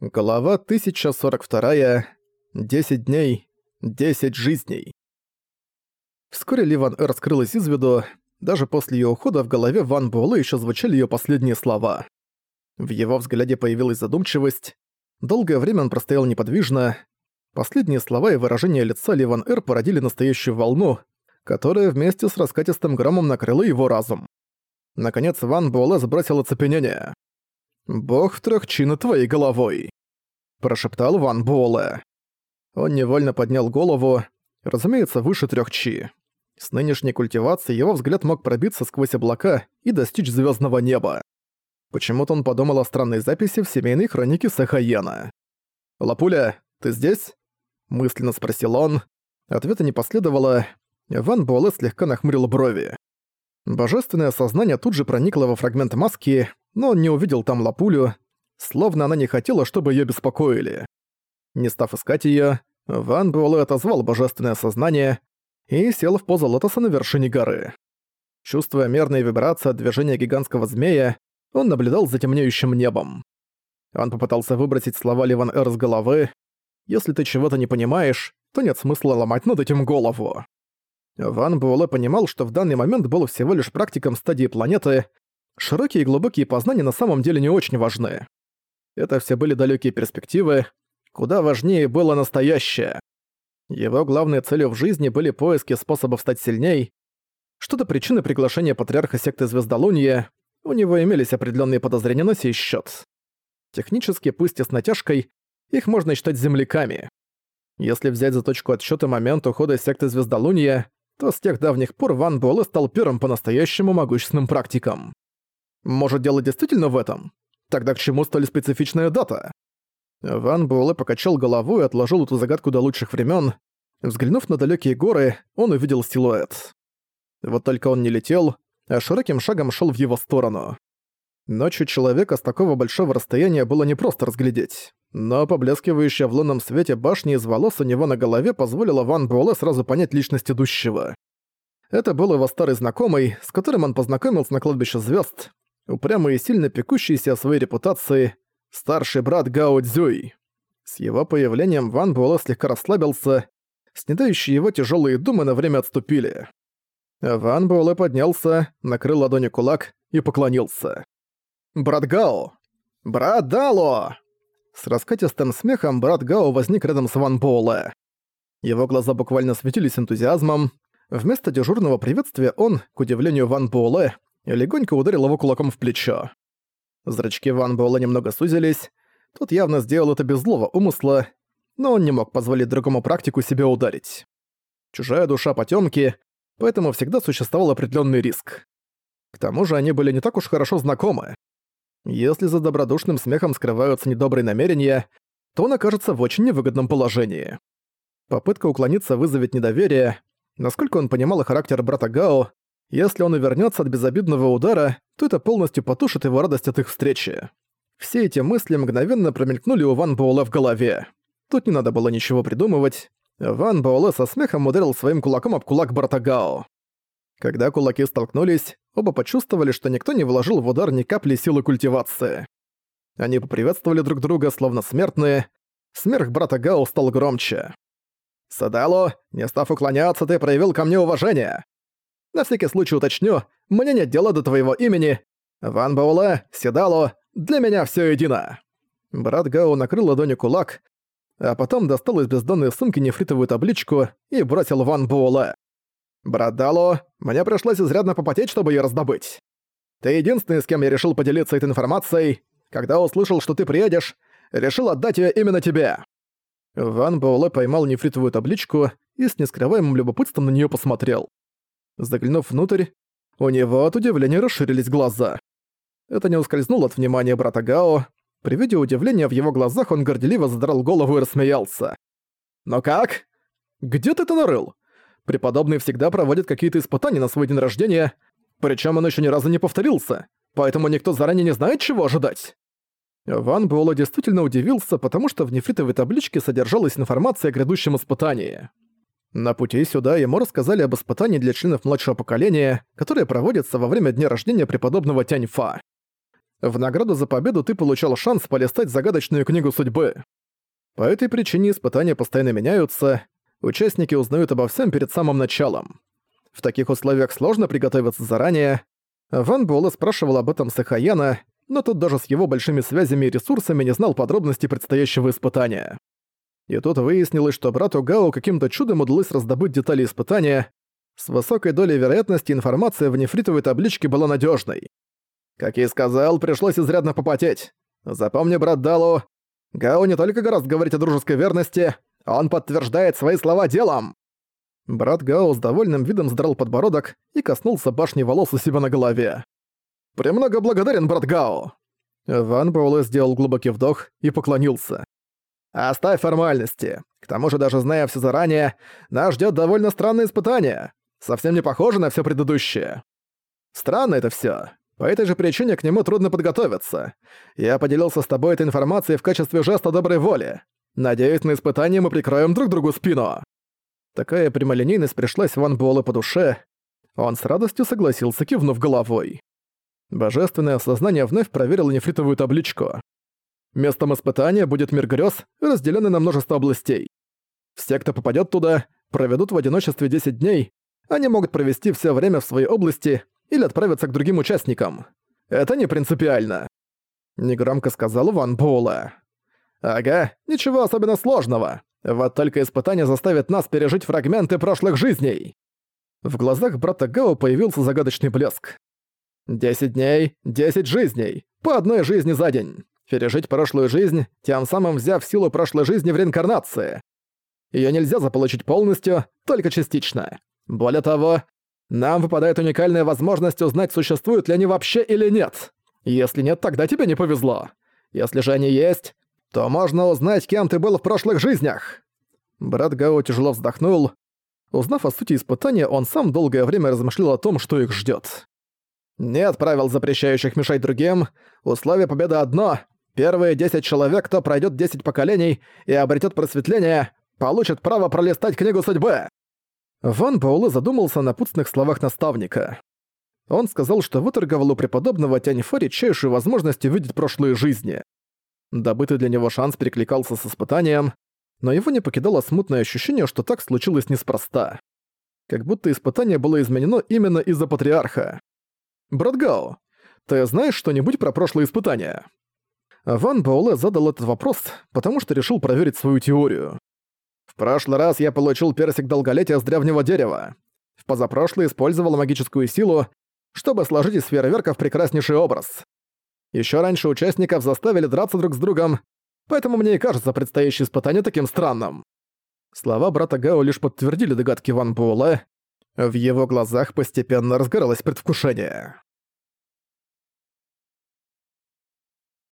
Глава 1042. 10 дней. 10 жизней. Вскоре Ли Ван Эр скрылась из виду. Даже после её ухода в голове Ван Буэлэ ещё звучали её последние слова. В его взгляде появилась задумчивость. Долгое время он простоял неподвижно. Последние слова и выражение лица Ли Ван Эр породили настоящую волну, которая вместе с раскатистым громом накрыла его разум. Наконец Ван Буэлэ сбросил оцепенение. «Бог в трёх чи над твоей головой», – прошептал Ван Буэлэ. Он невольно поднял голову, разумеется, выше трёх чи. С нынешней культивацией его взгляд мог пробиться сквозь облака и достичь звёздного неба. Почему-то он подумал о странной записи в семейной хронике Сахаена. «Лапуля, ты здесь?» – мысленно спросил он. Ответа не последовало. Ван Буэлэ слегка нахмурил брови. Божественное сознание тут же проникло во фрагмент маски, но он не увидел там лапулю, словно она не хотела, чтобы её беспокоили. Не став искать её, Ван Буэлэ отозвал божественное сознание и сел в позу лотоса на вершине горы. Чувствуя мерные вибрации от движения гигантского змея, он наблюдал за темнеющим небом. Он попытался выбросить слова Ливан Эр с головы. «Если ты чего-то не понимаешь, то нет смысла ломать над этим голову». Ван Буэлэ понимал, что в данный момент был всего лишь практиком стадии планеты, Широкие и глубокие познания на самом деле не очень важны. Это все были далекие перспективы, куда важнее было настоящее. Его главной целью в жизни были поиски способов стать сильней. Что-то причины приглашения патриарха секты Звездолуния, у него имелись определенные подозрения на сей счет. Технически, пусть и с натяжкой, их можно считать земляками. Если взять за точку отсчета момент ухода секты Звездолуния, то с тех давних пор Ван Буэлэ стал первым по-настоящему могущественным практиком. Может, дело действительно в этом? Тогда к чему столь специфичная дата? Ван Буэлэ покачал головой и отложил эту загадку до лучших времен. Взглянув на далекие горы, он увидел силуэт. Вот только он не летел, а широким шагом шел в его сторону. Ночью человека с такого большого расстояния было непросто разглядеть. Но поблескивающая в лунном свете башня из волос у него на голове позволила Ван Буэлэ сразу понять личность идущего. Это был его старый знакомый, с которым он познакомился на кладбище звезд, упрямый и сильно пекущийся о своей репутации, старший брат Гао Цзюй. С его появлением Ван Буэлэ слегка расслабился, снедающие его тяжелые думы на время отступили. Ван Буэлэ поднялся, накрыл ладонью кулак и поклонился. «Брат Гао! Брат Дало!» С раскатистым смехом брат Гао возник рядом с Ван Буэлэ. Его глаза буквально светились энтузиазмом. Вместо дежурного приветствия он, к удивлению Ван Буэлэ, и легонько ударил его кулаком в плечо. Зрачки Ван Буэлла немного сузились. Тот явно сделал это без злого умысла, но он не мог позволить другому практику себя ударить. Чужая душа потемки, поэтому всегда существовал определенный риск. К тому же они были не так уж хорошо знакомы. Если за добродушным смехом скрываются недобрые намерения, то он окажется в очень невыгодном положении. Попытка уклониться вызовет недоверие. Насколько он понимал характер брата Гао, если он и вернется от безобидного удара, то это полностью потушит его радость от их встречи. Все эти мысли мгновенно промелькнули у Ван Буэлэ в голове. Тут не надо было ничего придумывать. Ван Буэлэ со смехом ударил своим кулаком об кулак Бартагао. Когда кулаки столкнулись, оба почувствовали, что никто не вложил в удар ни капли силы культивации. Они поприветствовали друг друга, словно смертные. Смех брата Гао стал громче. «Садало, не став уклоняться, ты проявил ко мне уважение. На всякий случай уточню, мне нет дела до твоего имени. Ван Баула, Седало, для меня все едино». Брат Гао накрыл ладонью кулак, а потом достал из бездонной сумки нефритовую табличку и бросил Ван Буэлэ. «Брат Дало, мне пришлось изрядно попотеть, чтобы ее раздобыть. Ты единственный, с кем я решил поделиться этой информацией. Когда услышал, что ты приедешь, решил отдать ее именно тебе». Ван Буэлэ поймал нефритовую табличку и с нескрываемым любопытством на нее посмотрел. Заглянув внутрь, у него от удивления расширились глаза. Это не ускользнуло от внимания брата Гао. При виде удивления в его глазах он горделиво задрал голову и рассмеялся. «Но как? Где ты это нарыл? Преподобный всегда проводит какие-то испытания на свой день рождения, причем он еще ни разу не повторился, поэтому никто заранее не знает, чего ожидать». Ван Буэлло действительно удивился, потому что в нефритовой табличке содержалась информация о грядущем испытании. На пути сюда ему рассказали об испытании для членов младшего поколения, которое проводится во время дня рождения преподобного Тяньфа. В награду за победу ты получал шанс полистать загадочную книгу судьбы. По этой причине испытания постоянно меняются, участники узнают обо всем перед самым началом. В таких условиях сложно приготовиться заранее. Ван Буэлэ спрашивал об этом Сахаяна, но тот даже с его большими связями и ресурсами не знал подробностей предстоящего испытания. И тут выяснилось, что брату Гао каким-то чудом удалось раздобыть детали испытания. С высокой долей вероятности информация в нефритовой табличке была надежной. Как и сказал, пришлось изрядно попотеть. Запомни, брат Далу, Гао не только гораздо говорить о дружеской верности, он подтверждает свои слова делом. Брат Гао с довольным видом сдрал подбородок и коснулся башни волос у себя на голове. «Премного благодарен, брат Гао!» Ван Буэлэ сделал глубокий вдох и поклонился. «Оставь формальности. К тому же, даже зная все заранее, нас ждет довольно странное испытание. Совсем не похоже на все предыдущее. Странно это все. По этой же причине к нему трудно подготовиться. Я поделился с тобой этой информацией в качестве жеста доброй воли. Надеюсь, на испытании мы прикроем друг другу спину». Такая прямолинейность пришлась Ван Буэлэ по душе. Он с радостью согласился, кивнув головой. Божественное сознание вновь проверило нефритовую табличку. Местом испытания будет мир грез, разделенный на множество областей. Все, кто попадет туда, проведут в одиночестве 10 дней, они могут провести все время в своей области или отправиться к другим участникам. Это не принципиально. Негромко сказал Ван Буэлэ. Ага, ничего особенно сложного. Вот только испытание заставит нас пережить фрагменты прошлых жизней. В глазах брата Гао появился загадочный блеск. Десять дней, десять жизней. По одной жизни за день. Пережить прошлую жизнь, тем самым взяв силу прошлой жизни в реинкарнации. Её нельзя заполучить полностью, только частично. Более того, нам выпадает уникальная возможность узнать, существуют ли они вообще или нет. Если нет, тогда тебе не повезло. Если же они есть, то можно узнать, кем ты был в прошлых жизнях. Брат Гао тяжело вздохнул. Узнав о сути испытания, он сам долгое время размышлял о том, что их ждет. Нет правил, запрещающих мешать другим. Условие победы одно. Первые 10 человек, кто пройдет 10 поколений и обретет просветление, получат право пролистать книгу судьбы. Ван Паулы задумался о напутственных словах наставника. Он сказал, что выторговал у преподобного Тяньфа редчайшую возможность увидеть прошлые жизни. Добытый для него шанс перекликался с испытанием, но его не покидало смутное ощущение, что так случилось неспроста. Как будто испытание было изменено именно из-за патриарха. «Брат Гао, ты знаешь что-нибудь про прошлые испытания?» Ван Баоле задал этот вопрос, потому что решил проверить свою теорию. «В прошлый раз я получил персик долголетия с древнего дерева. В позапрошлый использовал магическую силу, чтобы сложить из фейерверков прекраснейший образ. Еще раньше участников заставили драться друг с другом, поэтому мне и кажется предстоящее испытание таким странным». Слова брата Гао лишь подтвердили догадки Ван Буэлэ, в его глазах постепенно разгоралось предвкушение.